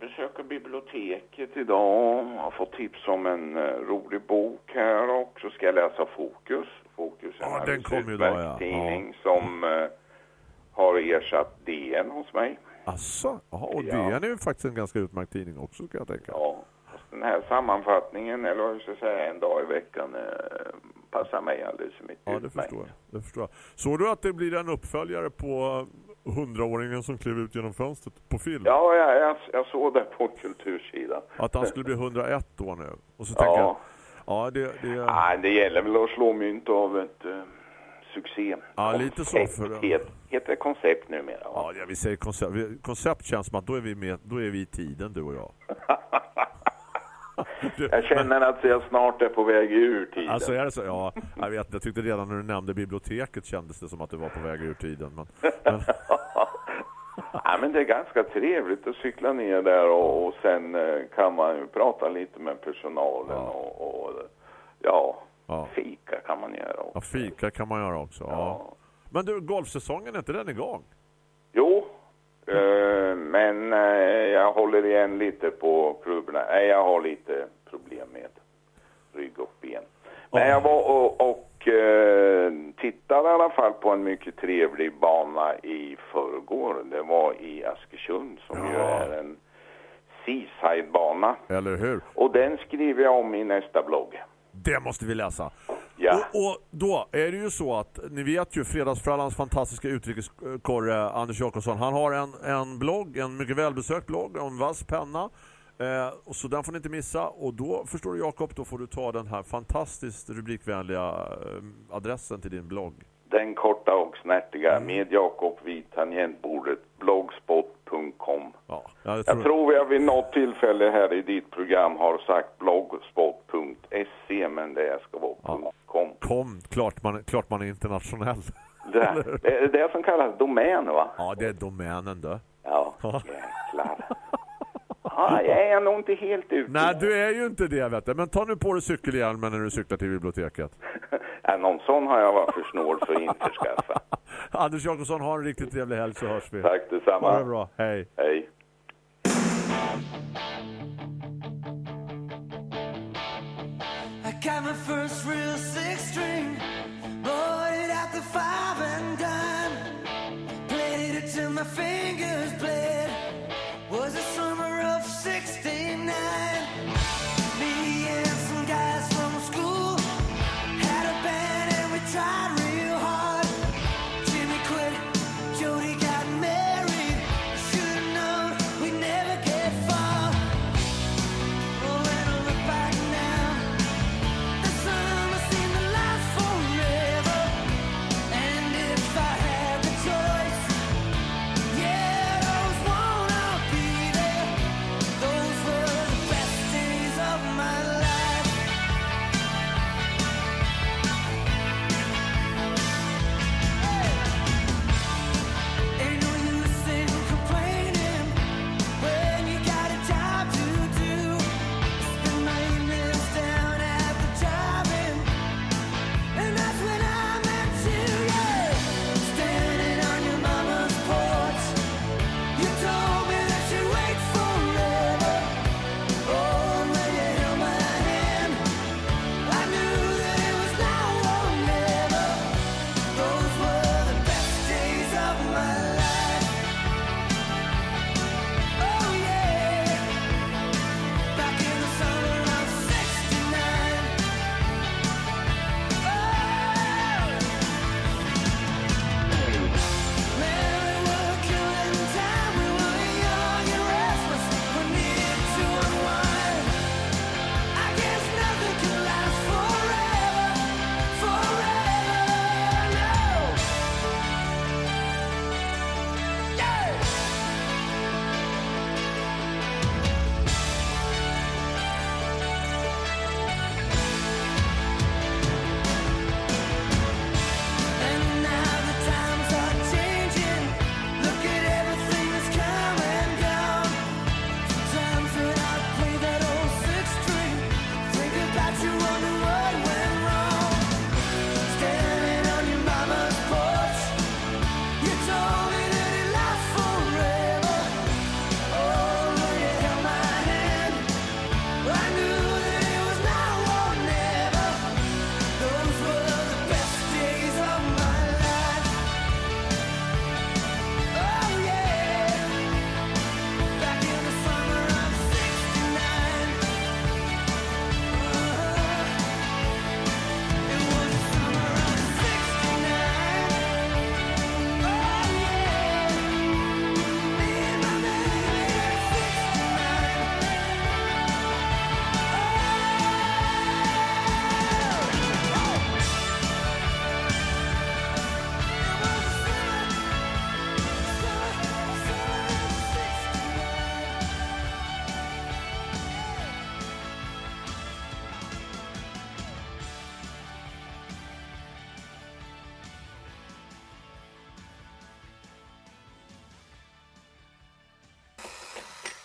besöka biblioteket idag. Jag har fått tips om en eh, rolig bok här och så ska jag läsa Fokus. Fokus är Ja, den kom ju idag, ja. tidning som eh, har ersatt DN hos mig. Asså? Jaha, och Ja. DN är ju faktiskt en ganska utmärkt tidning också kan jag tänka. Ja, den här sammanfattningen, eller vad jag ska säga, en dag i veckan passar mig alldeles mycket Ja, det förstår jag. Det förstår jag. Såg du att det blir en uppföljare på hundraåringen som klev ut genom fönstret på film? Ja, jag, jag, jag såg det på kultursidan. Att han skulle bli 101 då nu. Och så Ja. tänker jag, ja det, det Nej, det gäller väl att slå mynt av ett uh, succé. Ja, lite så för- het, heter det koncept numera, va? Ja, vi säger koncept. Koncept känns som att då är vi med, då är vi i tiden du och jag. Jag känner att jag snart är på väg ur tiden. Alltså är det så? Ja, jag vet. Jag tyckte redan när du nämnde biblioteket kändes det som att du var på väg ur tiden. Men, men ja, men det är ganska trevligt att cykla ner där och, och sen eh, kan man ju prata lite med personalen Ja. och, och ja, ja. fika kan man göra också. ja, fika kan man göra också. Ja. Men du, golfsäsongen är inte den igång? Jo, eh, men eh, jag håller igen lite på klubborna. Nej, jag har lite problem med rygg och ben. Men Ja. jag var och, och eh, tittade i alla fall på en mycket trevlig bana i förrgår. Det var i Askersund som ju Ja. är en seaside-bana. Eller hur? Och den skriver jag om i nästa blogg. Det måste vi läsa. Ja. Och, och då är det ju så att ni vet ju Fredagsfrallans fantastiska utrikeskorre Anders Jakobsson. Han har en, en blogg, en mycket välbesökt blogg om vass penna. Eh, och så den får ni inte missa. Och då förstår du Jakob, då får du ta den här fantastiskt rubrikvänliga eh, adressen till din blogg. Den korta och snärtiga Mm. med Jakob vid tangentbordet blogspot.com. Ja, jag Jag tror jag vid något tillfälle här i ditt program har sagt blogspot.se men det ska vara Ja. Kom, klart man, klart man är internationell. Det, det är det som kallas domän va? Ja, det är domänen då. Ja, jäklar. Ja, jag är nog inte helt ute. Nej, du är ju inte det vet du. Men ta nu på dig cykelhjälmen när du cyklar till biblioteket. Ja, någon sån har jag varit för snål för att införskaffa. Anders Jakobsson, ha en riktigt trevlig helg så hörs vi. Tack Ha det detsamma. bra, hej. Hej.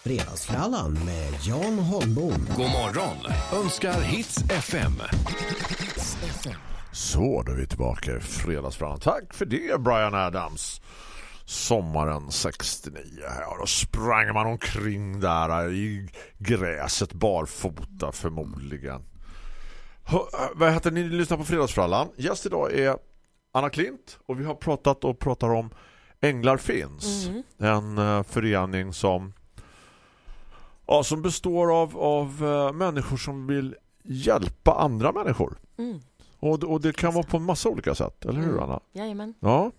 Fredagsfrallan med Jan Holmbom. God morgon önskar Hits FM. Så, då är vi tillbaka i fredagsfrallan. Tack för det, Brian Adams. Sommaren 69 här. Då sprang man omkring där i gräset barfota förmodligen. Hö, vad heter ni? Ni lyssnar på fredagsfrallan. Gäst idag är Anna Klint och vi har pratat och pratar om Änglar finns. Mm. En eh, förening som ja, som består av, av eh, människor som vill hjälpa andra människor. Mm. Och, och det kan vara på en massa olika sätt, eller hur Mm. Anna? Jajamän. Ja.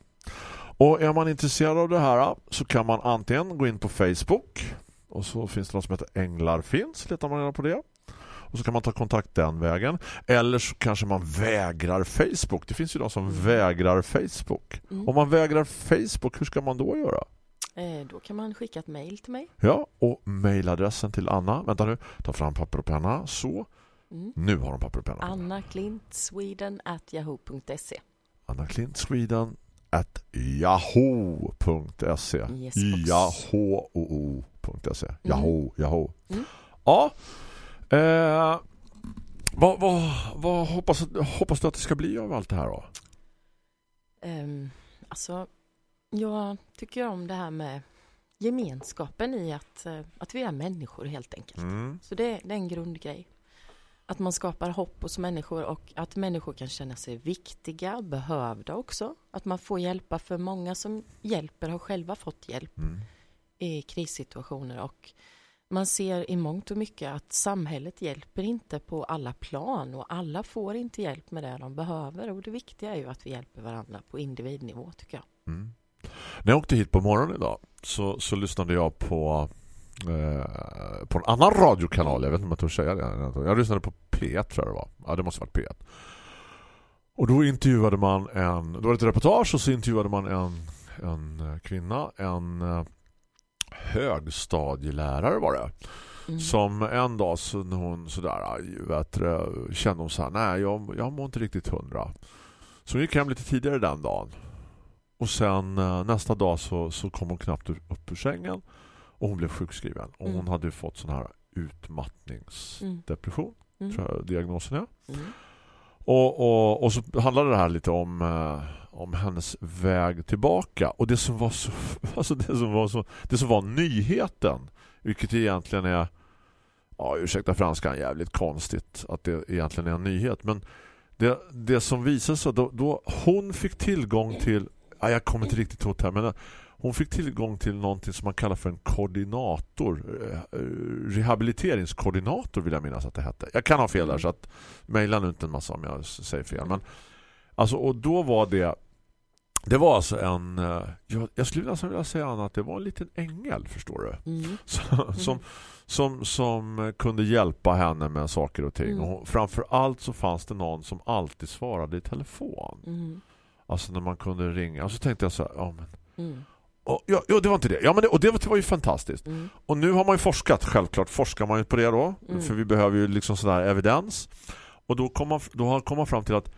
Och är man intresserad av det här så kan man antingen gå in på Facebook och så finns det något som heter Änglar finns, letar man reda på det. Och så kan man ta kontakt den vägen. Eller så kanske man vägrar Facebook. Det finns ju de som vägrar Facebook. Mm. Om man vägrar Facebook, hur ska man då göra? Eh, då kan man skicka ett mejl till mig. Ja, och mejladressen till Anna. Vänta nu, ta fram papper och penna. Så, Mm. nu har de papper och penna. Anna Klintsweden at yahoo.se. Anna Klint Sweden at yahoo.se Yes, yahoo.se Yahoo, Yahoo. Mm. Ja. Eh, vad, vad, vad hoppas, hoppas du att det ska bli av allt det här då? Um, alltså, jag tycker om det här med gemenskapen i att, eh, att vi är människor helt enkelt. Mm. Så det, det är en grundgrej. Att man skapar hopp hos människor och att människor kan känna sig viktiga, behövda också. Att man får hjälpa för många som hjälper har själva fått hjälp Mm. i krissituationer och man ser i mångt och mycket att samhället hjälper inte på alla plan och alla får inte hjälp med det de behöver och det viktiga är ju att vi hjälper varandra på individnivå tycker jag. Mm. När jag åkte hit på morgonen idag så, så lyssnade jag på eh, på en annan radiokanal. Jag vet inte om jag törs säga det. Jag lyssnade på P1 tror jag det var. Ja, det måste ha varit P1. Och då intervjuade man en... Då var det ett reportage och så intervjuade man en, en eh, kvinna. En eh, högstadielärare var det. Mm. Som en dag så när hon sådär vet, kände hon så här, nej jag, jag mår inte riktigt hundra. Så hon gick hem lite tidigare den dagen. Och sen eh, nästa dag så, så kom hon knappt upp ur sängen och hon blev sjukskriven. Och hon Mm. hade ju fått sån här utmattningsdepression, Mm. tror jag diagnosen är. Mm. Och, och, och så handlade det här lite om, eh, om hennes väg tillbaka. Och det som var så, alltså det som var så, det som var nyheten, vilket egentligen är ja, ursäkta franskan, jävligt konstigt att det egentligen är en nyhet. Men det, det som visade sig då, då hon fick tillgång till, ja, jag kommer inte riktigt ihåg det här, men hon fick tillgång till någonting som man kallar för en koordinator. eh, eh, Rehabiliteringskoordinator vill jag minnas att det hette. Jag kan ha fel där så att mejla nu inte en massa om jag säger fel. Men alltså, och då var det det var alltså en eh, jag, jag skulle nästan vilja säga att det var en liten ängel, förstår du? Mm. som, som, som, som kunde hjälpa henne med saker och ting. Mm. Och framför allt så fanns det någon som alltid svarade i telefon. Mm. Alltså när man kunde ringa. Och så tänkte jag så här, ja men Mm. och, ja, ja, det var inte det. Ja, men det, och det var ju fantastiskt. Mm. Och nu har man ju forskat, självklart forskar man ju på det då. Mm. För vi behöver ju liksom sån här evidens. Och då kommer man, då har- kommer man fram till att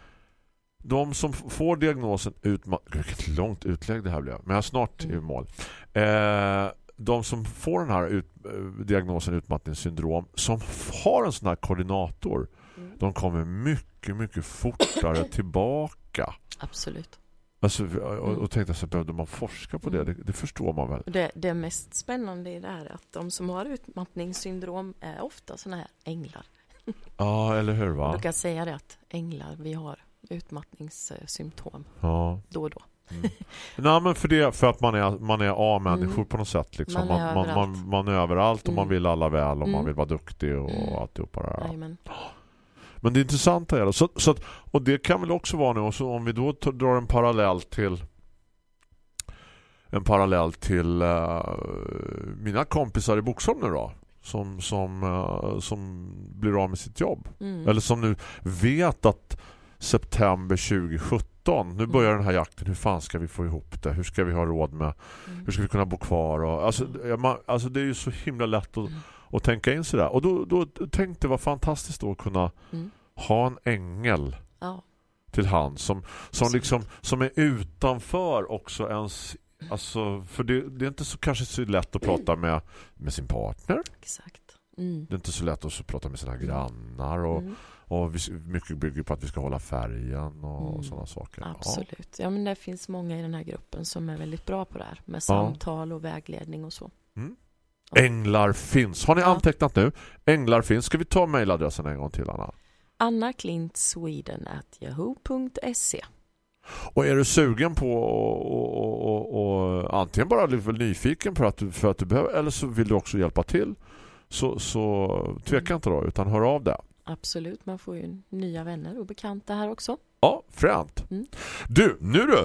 de som får diagnosen utma- Gud, vilket långt utlägg det här blev. Men jag är snart Mm. i mål. Eh, de som får den här ut, eh, diagnosen utmattningssyndrom som har en sån här koordinator Mm. de kommer mycket, mycket fortare tillbaka. Absolut. Alltså, och, och Mm. tänkte jag så behövde man forska på det? Mm. det? Det förstår man väl? Det, det mest spännande i det här är att de som har utmattningssyndrom är ofta sådana här änglar. Ja, eller hur Jag va? brukar säga det att änglar, vi har utmattningssymptom Ja. då och då. Nej, men för det för att man är man är A-människor Mm. på något sätt liksom. Man Man, är man, man, överallt. man, är överallt och man Mm. vill alla väl och man Mm. vill vara duktig och Mm. alltihopa det här. Jajamän. Men det intressanta är då, så, så att, och det kan väl också vara nu och så om vi då tar- drar en parallell till en parallell till eh, mina kompisar i Boxholm nu då som, som, eh, som blir av med sitt jobb Mm. eller som nu vet att september 2017 nu börjar den här jakten, hur fan ska vi få ihop det? Hur ska vi ha råd med? Mm. Hur ska vi kunna bo kvar? Och, alltså, ja, man, alltså det är ju så himla lätt att, Mm. att tänka in sig där. Och då, då tänkte jag vad fantastiskt då att kunna Mm. ha en ängel Ja. till hand som, som, liksom, som är utanför också ens, Alltså, för det, det är inte så kanske så lätt att prata med, med sin partner. Exakt. Mm. Det är inte så lätt att prata med sina grannar och, Mm. och vi, mycket bygger på att vi ska hålla färgen och Mm. sådana saker. Absolut. Ja, men det finns många i den här gruppen som är väldigt bra på det här med samtal och vägledning och så. Ja. Änglar finns. Har ni Ja. antecknat nu? Änglar finns. Ska vi ta mejladressen en gång till Anna? annaklintsweden.yahoo.se Och är du sugen på och, och, och, och antingen bara nyfiken för att, du, för att du behöver eller så vill du också hjälpa till så, så tveka inte då utan hör av dig. Absolut, man får ju nya vänner och bekanta här också. Ja, fränt. Mm. Du, nu du.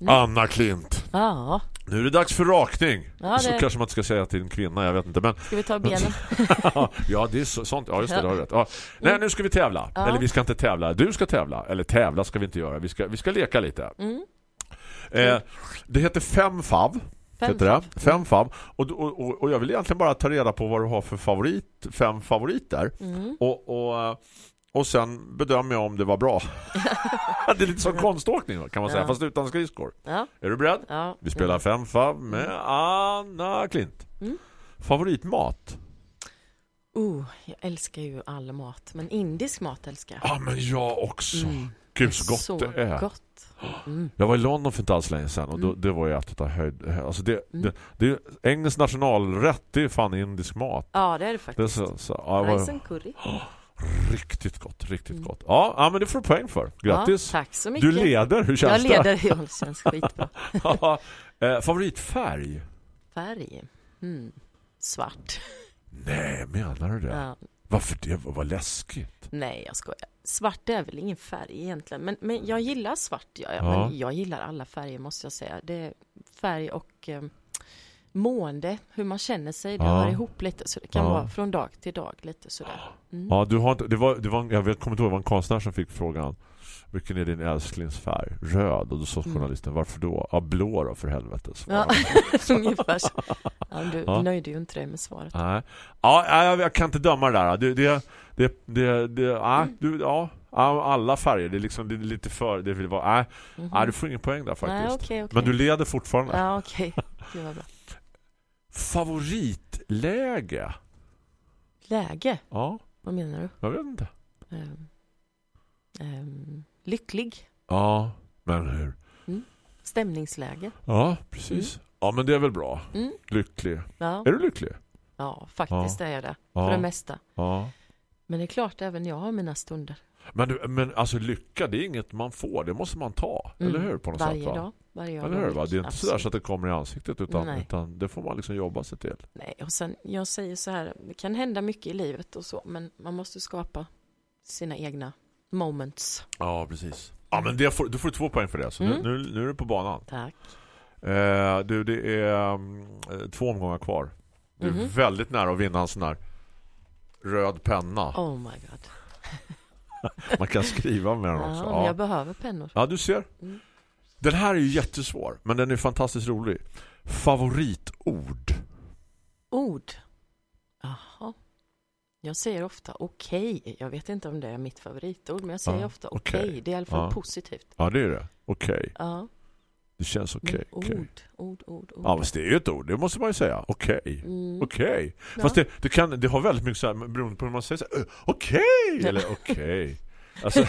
Mm. Anna Klint. Ja, Nu är det dags för rakning. Ja, Så det- kanske man inte ska säga till en kvinna, jag vet inte. Men ska vi ta benen? ja, det är så, sånt. Ja, just det, det har rätt. Ja. Nej, nu ska vi tävla. Ja. Eller vi ska inte tävla. Du ska tävla. Eller tävla ska vi inte göra. Vi ska, vi ska leka lite. Mm. Eh, det heter Fem Fav. Fem heter det. fav. Fem Fav. Och, och, och, och jag vill egentligen bara ta reda på vad du har för favorit. Fem favoriter. Mm. Och, och, eh, och sen bedömer jag om det var bra. det är lite som konståkning kan man säga. Ja. Fast utan skridskor. Ja, Är du beredd? ja. Vi spelar Fem Fav med Anna Klint. Mm. Favoritmat? Oh, jag älskar ju all mat, men indisk mat älskar jag. Ja, men jag också. Mm. Gud så gott så det är. gott. Mm. Jag var i London för inte alls länge sedan och då, Mm. det var ju ett av höjd... Alltså det, Mm. det, det engelsk nationalrätt, det är fan indisk mat. Ja, det är det Det är faktiskt. så, så, det Rice var curry. riktigt gott, riktigt gott. Ja, ja, men det får du poäng för. Grattis. Ja, tack så mycket. du leder, hur Jag känns leder, ja, det känns skitbra. det? eh, favoritfärg? Färg? Mm. Svart. Nej, menar du det? Ja. Varför det? Vad läskigt. Nej, jag skojar. Svart är väl ingen färg egentligen, men, men jag gillar svart. Ja, ja. Ja. Men jag gillar alla färger måste jag säga. Det är färg och eh, mående, hur man känner sig. Det Ja. hör ihop lite, så det kan Ja. vara från dag till dag lite sådär. Mm. Ja, du har inte, det var, det var, jag vet, kommer inte ihåg, det var en konstnär som fick frågan vilken är din älsklingsfärg? Röd. Och då sa Mm. journalisten, varför då? Ja, blå då för helvete. Ja, ungefär. Ja, du Ja. nöjde ju inte dig med svaret. Nej. Ja, jag, jag kan inte döma det där. Det, det, det, det, det nej, du, ja, ja, alla färger. Det är liksom det är lite för... Det vill vara, nej, Mhm. nej, du får ingen poäng där faktiskt. Nej, okej, okej. Men du leder fortfarande. Ja, okej. Det var bra. Favoritläge? Läge? Ja, Vad menar du? jag vet inte. Ehm, ehm, lycklig? Ja, men hur? Stämningsläge? Ja, precis. Ja, men det är väl bra. Mm. Lycklig. Ja, Är du lycklig? ja faktiskt är jag det. Ja. För det mesta. Ja. Men det är klart, även jag har mina stunder. Men, men alltså lycka, det är inget man får. Det måste man ta. Mm. Eller hur? På något Varje sätt, va? dag. Varje dag. Eller hur? Va? Det är inte Absolut. så att det kommer i ansiktet utan, Nej. utan det får man liksom jobba sig till. Nej, och sen, jag säger så här, det kan hända mycket i livet och så, men man måste skapa sina egna moments. Ja, precis. Ja, men det får, du får två poäng för det. Så Mm. nu, nu, nu är du på banan. Tack. Eh, du, det är mm, eh, två omgångar kvar. Du är Mhm. väldigt nära att vinna en sån här röd penna. Oh my god. Man kan skriva med den också. Ja. jag behöver pennor. ja, du ser. Mm. Den här är ju jättesvår, men den är fantastiskt rolig. Favoritord? Ord. Jaha. Jag säger ofta okej. Jag vet inte om det är mitt favoritord, men jag säger Ja, ofta okej. okej. Det är i alla fall Ja. positivt. Ja, det är det. Okej. Ja. Det känns okej. okej. Ord, ord, ord, ord. Ja, det är ju ett ord. Det måste man ju säga. Okej. Mm. Okej. Ja. Fast det, det, kan, det har väldigt mycket så här, beroende på hur man säger så här, "Ö, okej! Ja. Eller okej. Alltså,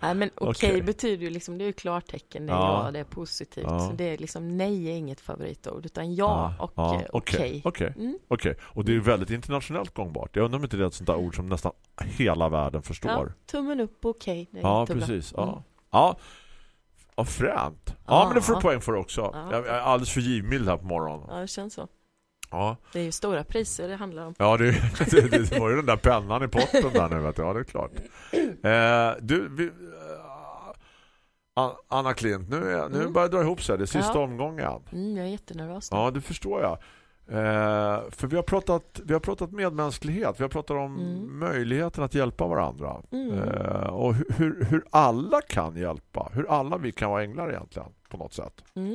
Nej, men okej betyder ju liksom, det är ju klartecken, det är Ja. ja, det är positivt. Ja. Så det är liksom, nej är inget favoritord, utan ja och ja, eh, okej. Okej. Mm. Okej. Och det är väldigt internationellt gångbart. Jag undrar om inte det är ett sånt där ord som nästan hela världen Ja, förstår. tummen upp och okej. Ja, jättebra. precis. Ja. Mm. Ja. Ja, fränt. Ja, Ja. men det får du poäng för också. Ja. Jag är alldeles för givmild här på morgonen. Ja, det känns så. Ja, Det är ju stora priser det handlar om. ja det, det, det var ju den där pennan i potten där nu. Vet du. Ja, det är klart. Eh, du, vi, eh, Anna Klint, nu, är, nu Mm. börjar det dra ihop sig. Det är sista Ja. omgången. Mm, jag är jättenervös nu. Ja, det förstår jag. Eh, för vi har, pratat, vi har pratat medmänsklighet. Vi har pratat om Mm. möjligheten att hjälpa varandra. Mm. Eh, och hur, hur, alla kan hjälpa. Hur alla vi kan vara änglar egentligen på något sätt. Mm.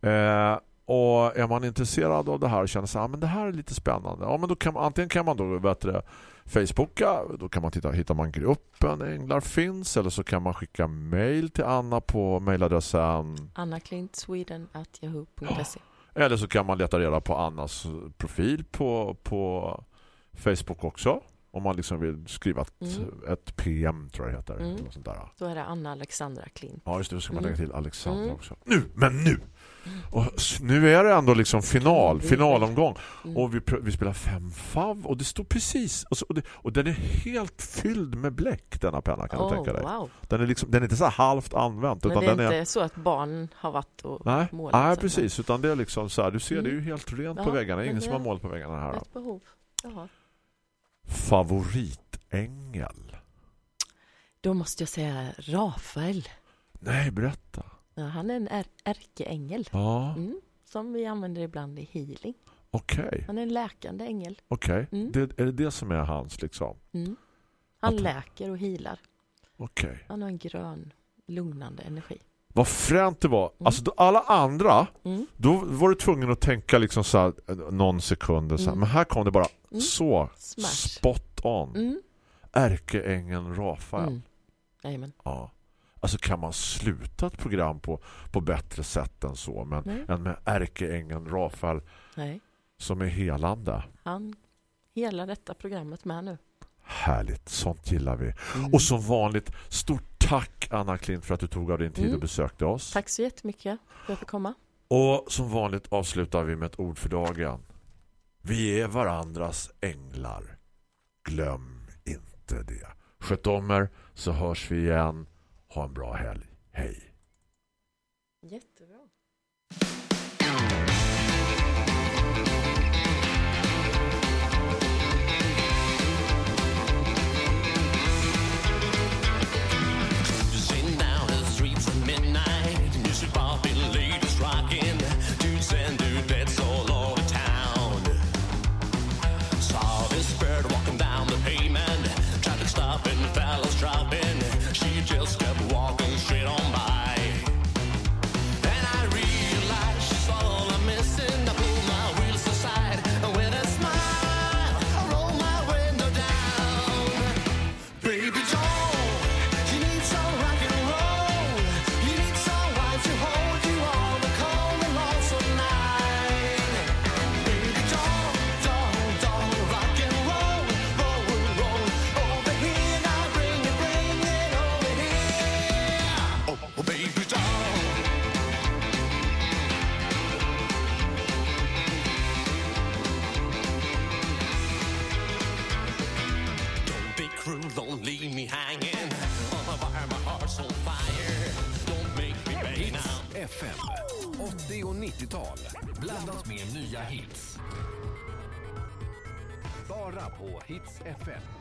Eh, och är man intresserad av det här och känner här, "Ah, men det här är lite spännande. Ja, men då kan man, antingen kan man då bättre Facebooka. Då kan man titta, hittar man gruppen Änglar finns eller så kan man skicka mail till Anna på mailadressen annaklintsweden.yahoo.se eller så kan man leta reda på Annas profil på, på Facebook också. Om man liksom vill skriva ett, Mm. ett PM tror jag heter. Mm. Eller sånt där. Då är det Anna Alexandra Klint. Ja just det, då ska man Mm. lägga till Alexander Mm. också. Nu, men nu! Och nu är det ändå liksom final, Mm. finalomgång. Mm. Och vi, vi spelar fem fav och det står precis och, så, och, det, och den är helt fylld med bläck denna penna kan du oh, tänka dig. wow. Den är, liksom, den är inte så halvt använt Men utan det är den inte är så att barn har varit och Nej, målat. nej precis utan det är liksom så här, du ser det är ju Mm. helt rent Ja, på väggarna, ingen som har målat på väggarna här. Ett behov. Jaha. Favoritängel. Då måste jag säga Rafael. Nej, berätta. Ja, han är en är ärkeängel. Ja, Mm. Som vi använder ibland i healing. okej. Han är en läkande ängel. Okej. Mm. Det, är det det som är hans liksom? Mm. Han Att- läker och healar. Okej. Han har en grön, lugnande energi. Vad fränt det var. Mm. Alltså då, alla andra, Mm. då var du tvungen att tänka liksom så här, eh, någon sekund. Så här. Mm. Men här kom det bara Mm. så Smash. spot on. Mm. Ärkeängeln Rafael. Mm. Jajamän. Ja. Alltså kan man sluta ett program på, på bättre sätt än så. Men Nej. än med ärkeängeln Rafael Nej. som är helande. Han hela detta programmet med nu. Härligt, sånt gillar vi. Mm. Och som vanligt, stort tack Anna Klint för att du tog av din tid Mm. och besökte oss. Tack så jättemycket för att fick komma. Och som vanligt avslutar vi med ett ord för dagen. Vi är varandras änglar. Glöm inte det. Sköt om er så hörs vi igen. Ha en bra helg. Hej. Jättebra. 90-tal blandat med nya hits. Bara på Hits FM.